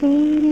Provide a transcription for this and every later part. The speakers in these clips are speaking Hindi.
seen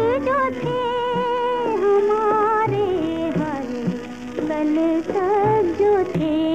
जो थे हमारे हर कल सब जो थे।